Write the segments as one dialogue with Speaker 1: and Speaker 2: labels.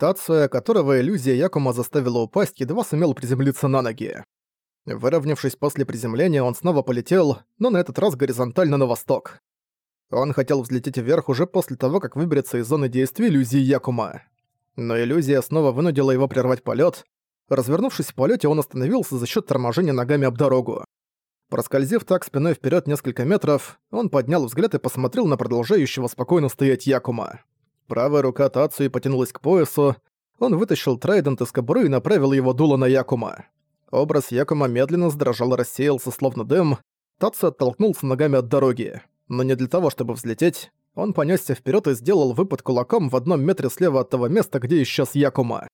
Speaker 1: Тацуя, которого иллюзия Якума заставила упасть, едва сумел приземлиться на ноги. Выровнявшись после приземления, он снова полетел, но на этот раз горизонтально на восток. Он хотел взлететь вверх уже после того, как выберется из зоны действия иллюзии Якума. Но иллюзия снова вынудила его прервать полет. Развернувшись в полете, он остановился за счет торможения ногами об дорогу. Проскользив так спиной вперед несколько метров, он поднял взгляд и посмотрел на продолжающего спокойно стоять Якума. Правая рука Тацуи потянулась к поясу, он вытащил трайдент из кобуры и направил его дуло на Якума. Образ Якума медленно сдрожал и рассеялся, словно дым. Тацу оттолкнулся ногами от дороги. Но не для того, чтобы взлететь. Он понесся вперед и сделал выпад кулаком в одном метре слева от того места, где исчез Якума.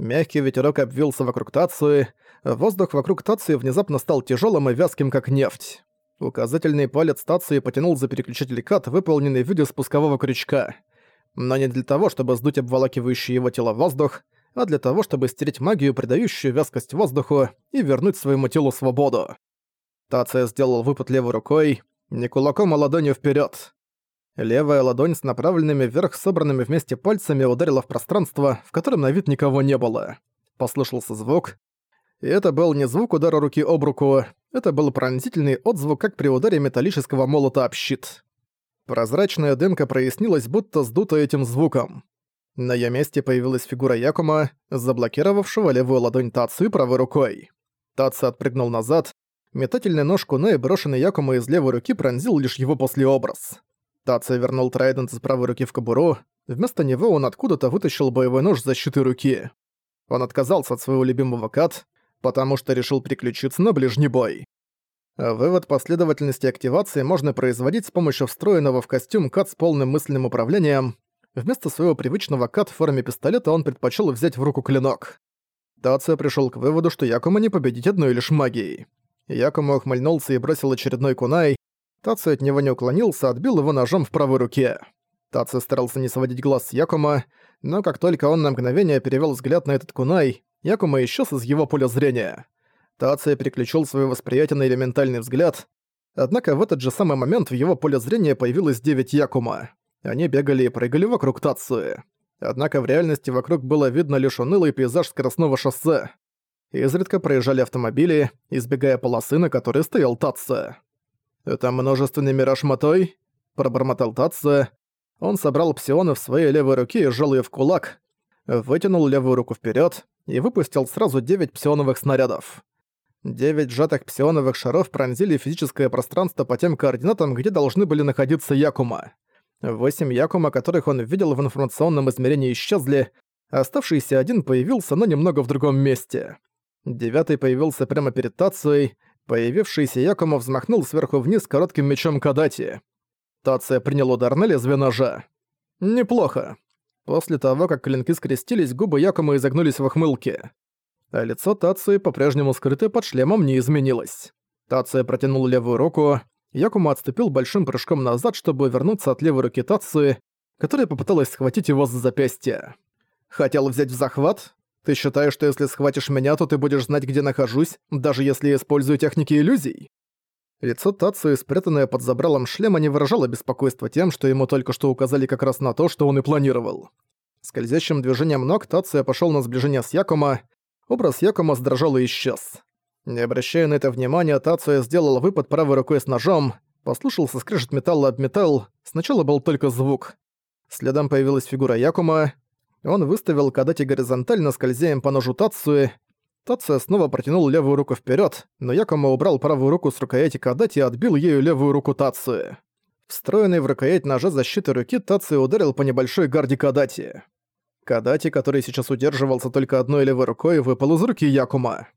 Speaker 1: Мягкий ветерок обвился вокруг Тацуи, воздух вокруг Тацуи внезапно стал тяжелым и вязким, как нефть. Указательный палец Тацуи потянул за переключатель кат, выполненный в виде спускового крючка. Но не для того, чтобы сдуть обволакивающий его тело воздух, а для того, чтобы стереть магию, придающую вязкость воздуху, и вернуть своему телу свободу. Тация сделал выпад левой рукой, не кулаком, а ладонью вперед. Левая ладонь с направленными вверх собранными вместе пальцами ударила в пространство, в котором на вид никого не было. Послышался звук. И это был не звук удара руки об руку, это был пронзительный отзвук, как при ударе металлического молота об щит. Прозрачная дымка прояснилась, будто сдута этим звуком. На её месте появилась фигура Якума, заблокировавшего левую ладонь Тацу правой рукой. Тацу отпрыгнул назад, метательный нож Куне, брошенный Якума из левой руки, пронзил лишь его послеобраз. Тацу вернул трайдент из правой руки в кобуру, вместо него он откуда-то вытащил боевой нож защиты руки. Он отказался от своего любимого кат, потому что решил переключиться на ближний бой. Вывод последовательности активации можно производить с помощью встроенного в костюм кат с полным мысленным управлением. Вместо своего привычного кат в форме пистолета он предпочел взять в руку клинок. Тация пришел к выводу, что Якума не победить одной лишь магией. Якума ухмыльнулся и бросил очередной кунай. Тация от него не уклонился, отбил его ножом в правой руке. Тация старался не сводить глаз с Якума, но как только он на мгновение перевел взгляд на этот кунай, Якума исчез из его поля зрения. Тация переключил свое восприятие на элементальный взгляд, однако в этот же самый момент в его поле зрения появилось девять Якума. Они бегали и прыгали вокруг Тацуи. Однако в реальности вокруг было видно лишь унылый пейзаж скоростного шоссе. Изредка проезжали автомобили, избегая полосы, на которой стоял Татса. «Это множественный мираж мотой?» – пробормотал Татса. Он собрал псионы в своей левой руке и сжал её в кулак, вытянул левую руку вперед и выпустил сразу девять псионовых снарядов. Девять сжатых псионовых шаров пронзили физическое пространство по тем координатам, где должны были находиться Якума. Восемь Якума, которых он видел в информационном измерении, исчезли, оставшийся один появился, но немного в другом месте. Девятый появился прямо перед Тацией, появившийся Якума взмахнул сверху вниз коротким мечом Кадати. Тация принял удар на лезвие ножа. Неплохо. После того, как клинки скрестились, губы Якума изогнулись в ухмылке а лицо Тации, по-прежнему скрытое под шлемом, не изменилось. Тация протянул левую руку, Якума отступил большим прыжком назад, чтобы вернуться от левой руки Тации, которая попыталась схватить его за запястье. «Хотел взять в захват? Ты считаешь, что если схватишь меня, то ты будешь знать, где нахожусь, даже если я использую техники иллюзий?» Лицо Тацию, спрятанное под забралом шлема, не выражало беспокойства тем, что ему только что указали как раз на то, что он и планировал. Скользящим движением ног Тация пошел на сближение с Якума, Образ Якома сдрожал и исчез. Не обращая на это внимания, Тацуя сделал выпад правой рукой с ножом, послушался скрежет металла об металл, сначала был только звук. Следом появилась фигура Якума, он выставил Кадати горизонтально, скользяем по ножу Тацуи. Тацуя снова протянул левую руку вперед, но Якума убрал правую руку с рукояти Кадати и отбил ею левую руку Тацуи. Встроенный в рукоять ножа защиты руки Тацуя ударил по небольшой гарде Кадати. Кадати, который сейчас удерживался только одной левой рукой, выпал из руки Якума.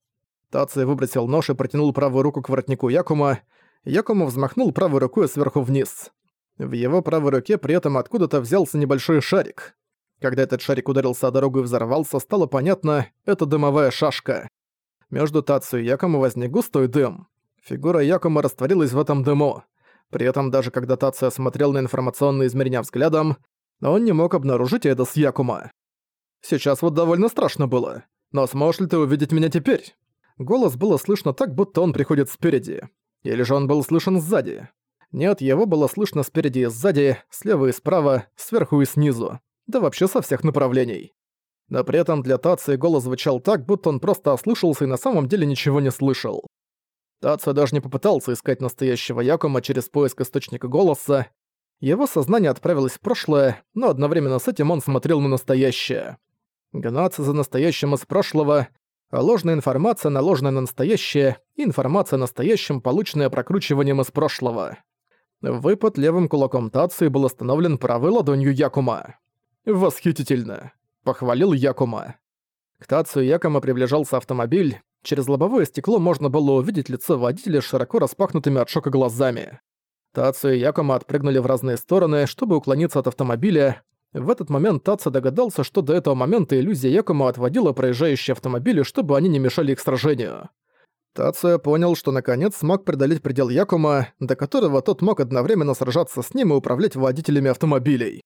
Speaker 1: Таци выбросил нож и протянул правую руку к воротнику Якума. Якума взмахнул правой рукой сверху вниз. В его правой руке при этом откуда-то взялся небольшой шарик. Когда этот шарик ударился о дорогу и взорвался, стало понятно, это дымовая шашка. Между Тацу и Якума возник густой дым. Фигура Якума растворилась в этом дыму. При этом даже когда Тацу осмотрел на информационные измерения взглядом, он не мог обнаружить это с Якума. Сейчас вот довольно страшно было. Но сможешь ли ты увидеть меня теперь? Голос было слышно так, будто он приходит спереди. Или же он был слышен сзади. Нет, его было слышно спереди и сзади, слева и справа, сверху и снизу. Да вообще со всех направлений. но при этом для Тации голос звучал так, будто он просто ослышался и на самом деле ничего не слышал. Тация даже не попытался искать настоящего Якума через поиск источника голоса. Его сознание отправилось в прошлое, но одновременно с этим он смотрел на настоящее. Гнаться за настоящим из прошлого, а ложная информация, наложенная на настоящее, и информация о настоящем, полученная прокручиванием из прошлого. Выпад левым кулаком Тации был остановлен правой ладонью Якума. «Восхитительно!» – похвалил Якума. К Тацию Якума приближался автомобиль, через лобовое стекло можно было увидеть лицо водителя широко распахнутыми от шока глазами. Тацию и Якума отпрыгнули в разные стороны, чтобы уклониться от автомобиля. В этот момент Таца догадался, что до этого момента иллюзия Якума отводила проезжающие автомобили, чтобы они не мешали их сражению. Тация понял, что наконец смог преодолеть предел Якума, до которого тот мог одновременно сражаться с ним и управлять водителями автомобилей.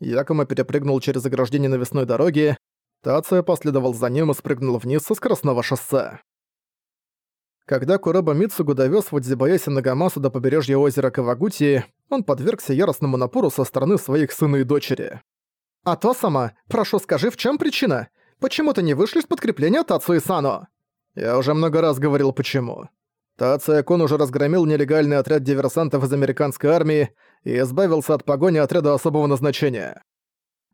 Speaker 1: Якума перепрыгнул через ограждение навесной дороги, Тация последовал за ним и спрыгнул вниз со скоростного шоссе. Когда Куроба Мицугу довёз Вадзибаяси Нагамасу до побережья озера Кавагути, он подвергся яростному напору со стороны своих сына и дочери. «А то сама, прошу скажи, в чем причина? Почему ты не вышлешь подкрепление Тацу и Сано?» Я уже много раз говорил почему. Тация Кун уже разгромил нелегальный отряд диверсантов из американской армии и избавился от погони отряда особого назначения.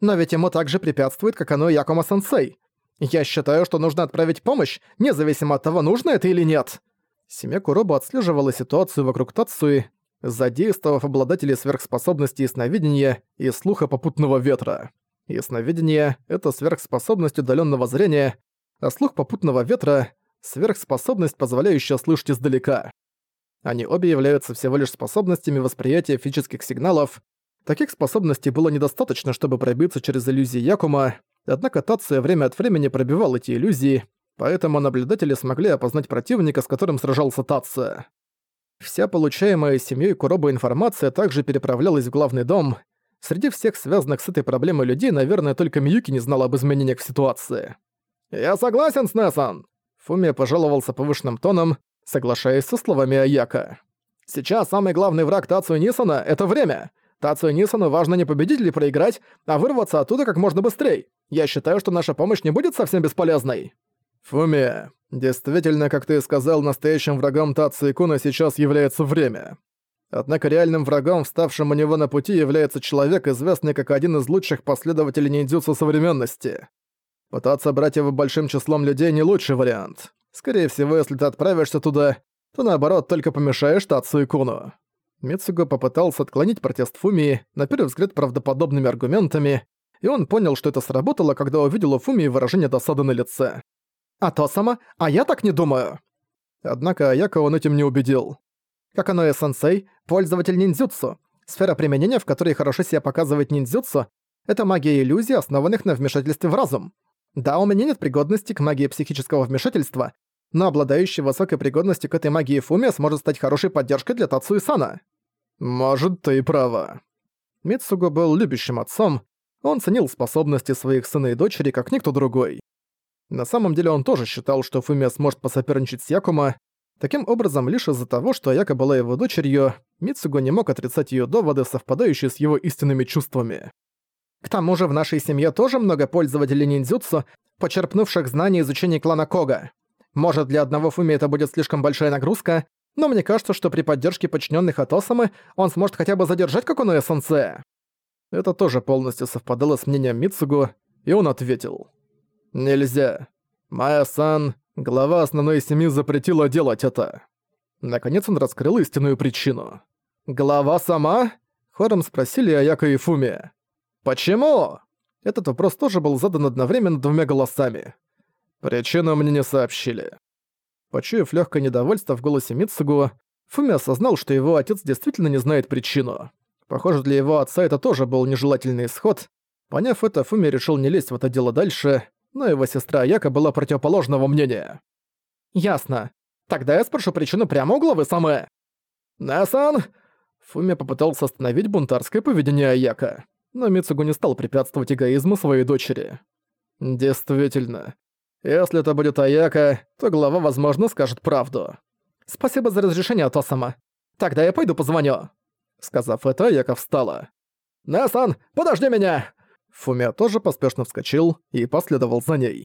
Speaker 1: Но ведь ему также препятствует, как оно Якома-сенсей. Я считаю, что нужно отправить помощь, независимо от того, нужно это или нет. Семья Куроба отслеживала ситуацию вокруг Тацуи, задействовав обладателей сверхспособностей сновидения и слуха попутного ветра. Ясновидение — это сверхспособность удаленного зрения, а слух попутного ветра сверхспособность, позволяющая слышать издалека. Они обе являются всего лишь способностями восприятия физических сигналов. Таких способностей было недостаточно, чтобы пробиться через иллюзии Якума, однако Тация время от времени пробивал эти иллюзии, поэтому наблюдатели смогли опознать противника, с которым сражался Тация. Вся получаемая семьей Куроба информация также переправлялась в главный дом. Среди всех связанных с этой проблемой людей, наверное, только Миюки не знал об изменениях в ситуации. «Я согласен с Нессон!» Фумия пожаловался повышенным тоном, соглашаясь со словами Аяка. «Сейчас самый главный враг Тацию Нисона — это время. Тацию Нисону важно не победить или проиграть, а вырваться оттуда как можно быстрее. Я считаю, что наша помощь не будет совсем бесполезной». «Фумия, действительно, как ты сказал, настоящим врагом Тацию Куна сейчас является время. Однако реальным врагом, вставшим у него на пути, является человек, известный как один из лучших последователей ниндзюцу современности. Пытаться брать его большим числом людей не лучший вариант. Скорее всего, если ты отправишься туда, то наоборот только помешаешь Тацу и Куну. Мицуго попытался отклонить протест Фумии, на первый взгляд правдоподобными аргументами, и он понял, что это сработало, когда увидел у Фумии выражение досады на лице. «А то сама? А я так не думаю!» Однако Аяко он этим не убедил. Как оно и сенсей, пользователь ниндзюцу. Сфера применения, в которой хорошо себя показывает ниндзюцу, это магия иллюзий, основанных на вмешательстве в разум. Да, у меня нет пригодности к магии психического вмешательства, но обладающий высокой пригодностью к этой магии Фумия сможет стать хорошей поддержкой для Тацу и Сана. Может, ты и права. Мицуго был любящим отцом, он ценил способности своих сына и дочери как никто другой. На самом деле он тоже считал, что Фумия сможет посоперничать с Якума. Таким образом, лишь из-за того, что Аяка была его дочерью, Мицуго не мог отрицать ее доводы, совпадающие с его истинными чувствами. К тому же в нашей семье тоже много пользователей ниндзюцу, почерпнувших знания изучения клана Кога. Может, для одного Фуми это будет слишком большая нагрузка, но мне кажется, что при поддержке подчиненных Атосамы он сможет хотя бы задержать Какуноэ Сенсея. Это тоже полностью совпадало с мнением Мицугу, и он ответил. «Нельзя. Майя-сан, глава основной семьи запретила делать это». Наконец он раскрыл истинную причину. «Глава сама?» — хором спросили Аяка и Фуми. «Почему?» Этот вопрос тоже был задан одновременно двумя голосами. Причину мне не сообщили. Почуяв легкое недовольство в голосе Митсугу, Фуми осознал, что его отец действительно не знает причину. Похоже, для его отца это тоже был нежелательный исход. Поняв это, Фуми решил не лезть в это дело дальше, но его сестра Яка была противоположного мнения. «Ясно. Тогда я спрошу причину прямо у главы Самэ». «Насан!» Фуми попытался остановить бунтарское поведение Аяка но Мицугу не стал препятствовать эгоизму своей дочери. Действительно. Если это будет Аяка, то глава, возможно, скажет правду. «Спасибо за разрешение, Тосама. Тогда я пойду позвоню». Сказав это, Аяка встала. «Несан, подожди меня!» Фумия тоже поспешно вскочил и последовал за ней.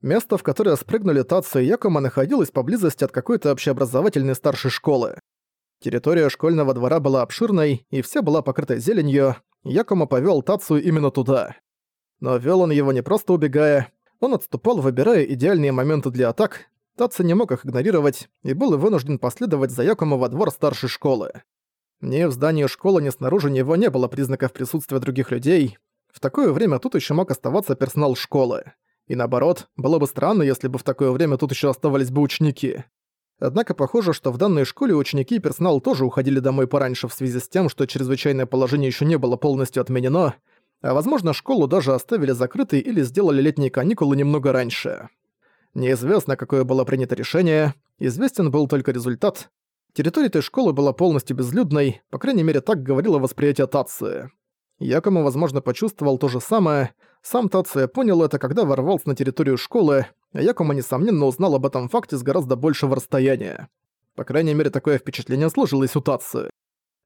Speaker 1: Место, в которое спрыгнули Тацу и Якума, находилось поблизости от какой-то общеобразовательной старшей школы. Территория школьного двора была обширной, и вся была покрыта зеленью, Якума повёл Тацу именно туда. Но вёл он его не просто убегая, он отступал, выбирая идеальные моменты для атак, Тацу не мог их игнорировать и был вынужден последовать за Якума во двор старшей школы. Ни в здании школы, ни снаружи него не было признаков присутствия других людей. В такое время тут еще мог оставаться персонал школы. И наоборот, было бы странно, если бы в такое время тут еще оставались бы ученики. Однако похоже, что в данной школе ученики и персонал тоже уходили домой пораньше в связи с тем, что чрезвычайное положение еще не было полностью отменено, а возможно школу даже оставили закрытой или сделали летние каникулы немного раньше. Неизвестно, какое было принято решение, известен был только результат. Территория этой школы была полностью безлюдной, по крайней мере так говорило восприятие Тации. Якома, возможно, почувствовал то же самое. Сам Тация понял это, когда ворвался на территорию школы, а Якома, несомненно, узнал об этом факте с гораздо большего расстояния. По крайней мере, такое впечатление сложилось у Тации.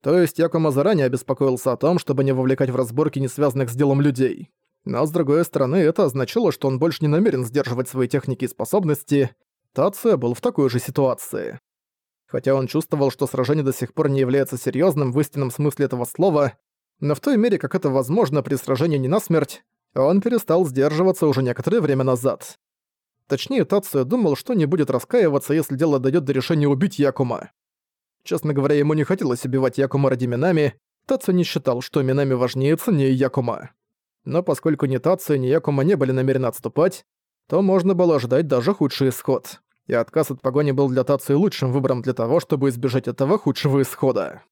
Speaker 1: То есть Якома заранее обеспокоился о том, чтобы не вовлекать в разборки не связанных с делом людей. Но, с другой стороны, это означало, что он больше не намерен сдерживать свои техники и способности. Тация был в такой же ситуации. Хотя он чувствовал, что сражение до сих пор не является серьезным в истинном смысле этого слова, но в той мере, как это возможно при сражении не насмерть, он перестал сдерживаться уже некоторое время назад. Точнее, Тацуя думал, что не будет раскаиваться, если дело дойдет до решения убить Якума. Честно говоря, ему не хотелось убивать Якума ради Минами, Тацу не считал, что Минами важнее ценнее Якума. Но поскольку ни Тацу, ни Якума не были намерены отступать, то можно было ожидать даже худший исход. И отказ от погони был для Тацу лучшим выбором для того, чтобы избежать этого худшего исхода.